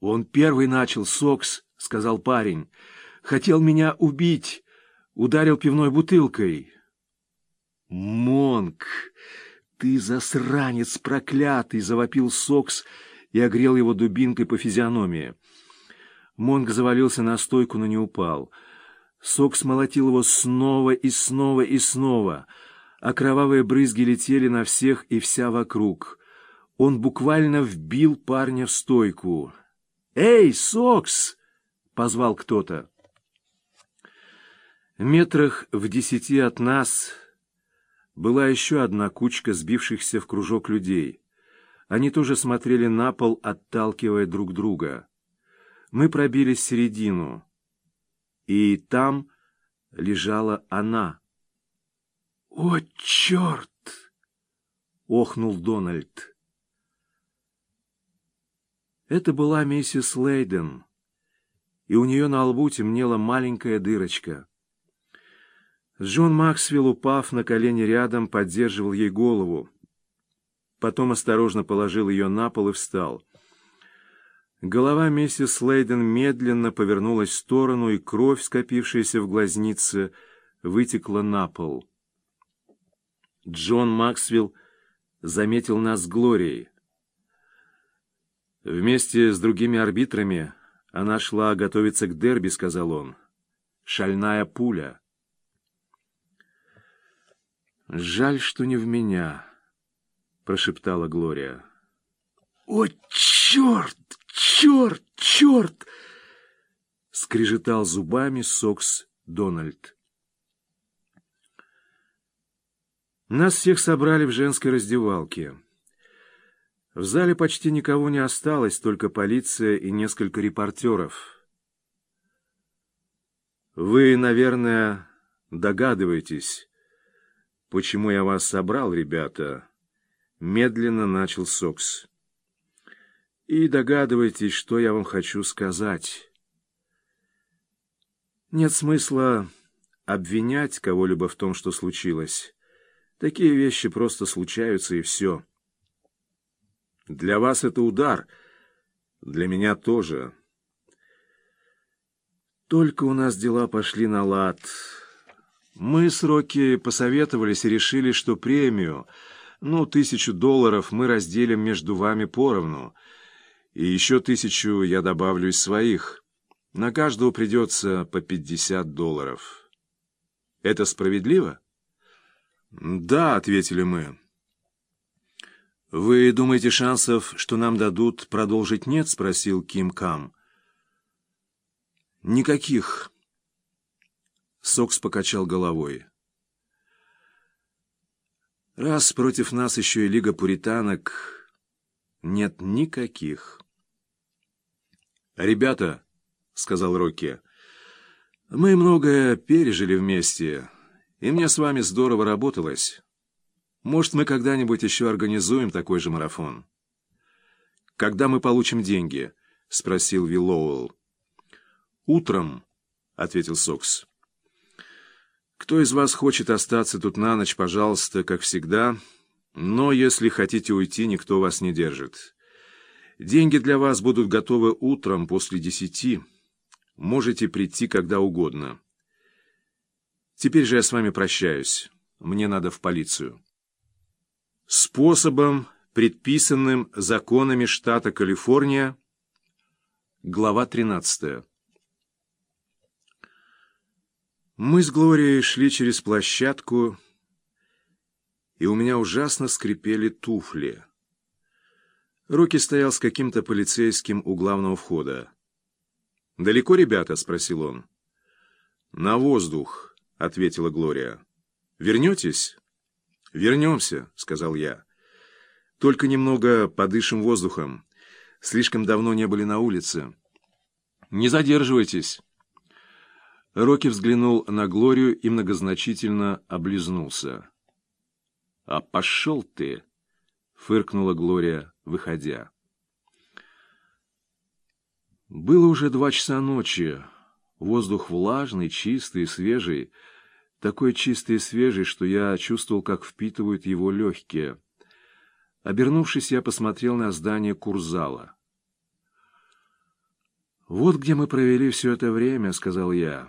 «Он первый начал, Сокс», — сказал парень. «Хотел меня убить. Ударил пивной бутылкой». «Монк, ты засранец проклятый!» — завопил Сокс и огрел его дубинкой по физиономии. Монк завалился на стойку, но не упал. Сокс молотил его снова и снова и снова, а кровавые брызги летели на всех и вся вокруг. Он буквально вбил парня в стойку. «Эй, Сокс!» — позвал кто-то. Метрах в десяти от нас была еще одна кучка сбившихся в кружок людей. Они тоже смотрели на пол, отталкивая друг друга. Мы пробились середину, и там лежала она. «О, черт!» — охнул Дональд. Это была миссис Лейден, и у нее на лбу темнела маленькая дырочка. Джон Максвелл, упав на колени рядом, поддерживал ей голову. Потом осторожно положил ее на пол и встал. Голова миссис Лейден медленно повернулась в сторону, и кровь, скопившаяся в глазнице, вытекла на пол. Джон Максвелл заметил нас с Глорией. Вместе с другими арбитрами она шла готовиться к дерби, сказал он. Шальная пуля. Жаль, что не в меня, прошептала Глория. О, черт, черт, черт! скрежетал зубами Сокс Дональд. Нас всех собрали в женской раздевалке. В зале почти никого не осталось, только полиция и несколько репортеров. Вы, наверное, догадываетесь, почему я вас собрал, ребята, медленно начал Сокс. И догадываетесь, что я вам хочу сказать. Нет смысла обвинять кого-либо в том, что случилось. Такие вещи просто случаются, и все. Для вас это удар, для меня тоже. Только у нас дела пошли на лад. Мы с Рокки посоветовались и решили, что премию, ну, тысячу долларов мы разделим между вами поровну. И еще тысячу я добавлю из своих. На каждого придется по пятьдесят долларов. Это справедливо? «Да», — ответили мы. «Вы думаете, шансов, что нам дадут, продолжить нет?» — спросил Ким Кам. «Никаких». Сокс покачал головой. «Раз против нас еще и Лига Пуританок, нет никаких». «Ребята», — сказал Рокки, — «мы многое пережили вместе, и мне с вами здорово работалось». Может, мы когда-нибудь еще организуем такой же марафон. Когда мы получим деньги? спросил Виллоуэлл. Утром, ответил Сокс. Кто из вас хочет остаться тут на ночь, пожалуйста, как всегда, но если хотите уйти, никто вас не держит. Деньги для вас будут готовы утром после десяти. Можете прийти когда угодно. Теперь же я с вами прощаюсь. Мне надо в полицию способом, предписанным законами штата Калифорния, глава 13. Мы с Глорией шли через площадку, и у меня ужасно скрипели туфли. Руки стоял с каким-то полицейским у главного входа. «Далеко, ребята?» — спросил он. «На воздух», — ответила Глория. «Вернетесь?» «Вернемся», — сказал я. «Только немного подышим воздухом. Слишком давно не были на улице. Не задерживайтесь». Рокки взглянул на Глорию и многозначительно облизнулся. «А пошел ты!» — фыркнула Глория, выходя. Было уже два часа ночи. Воздух влажный, чистый, свежий — такой чистый и свежий, что я чувствовал, как впитывают его легкие. Обернувшись, я посмотрел на здание курзала. «Вот где мы провели все это время», — сказал я.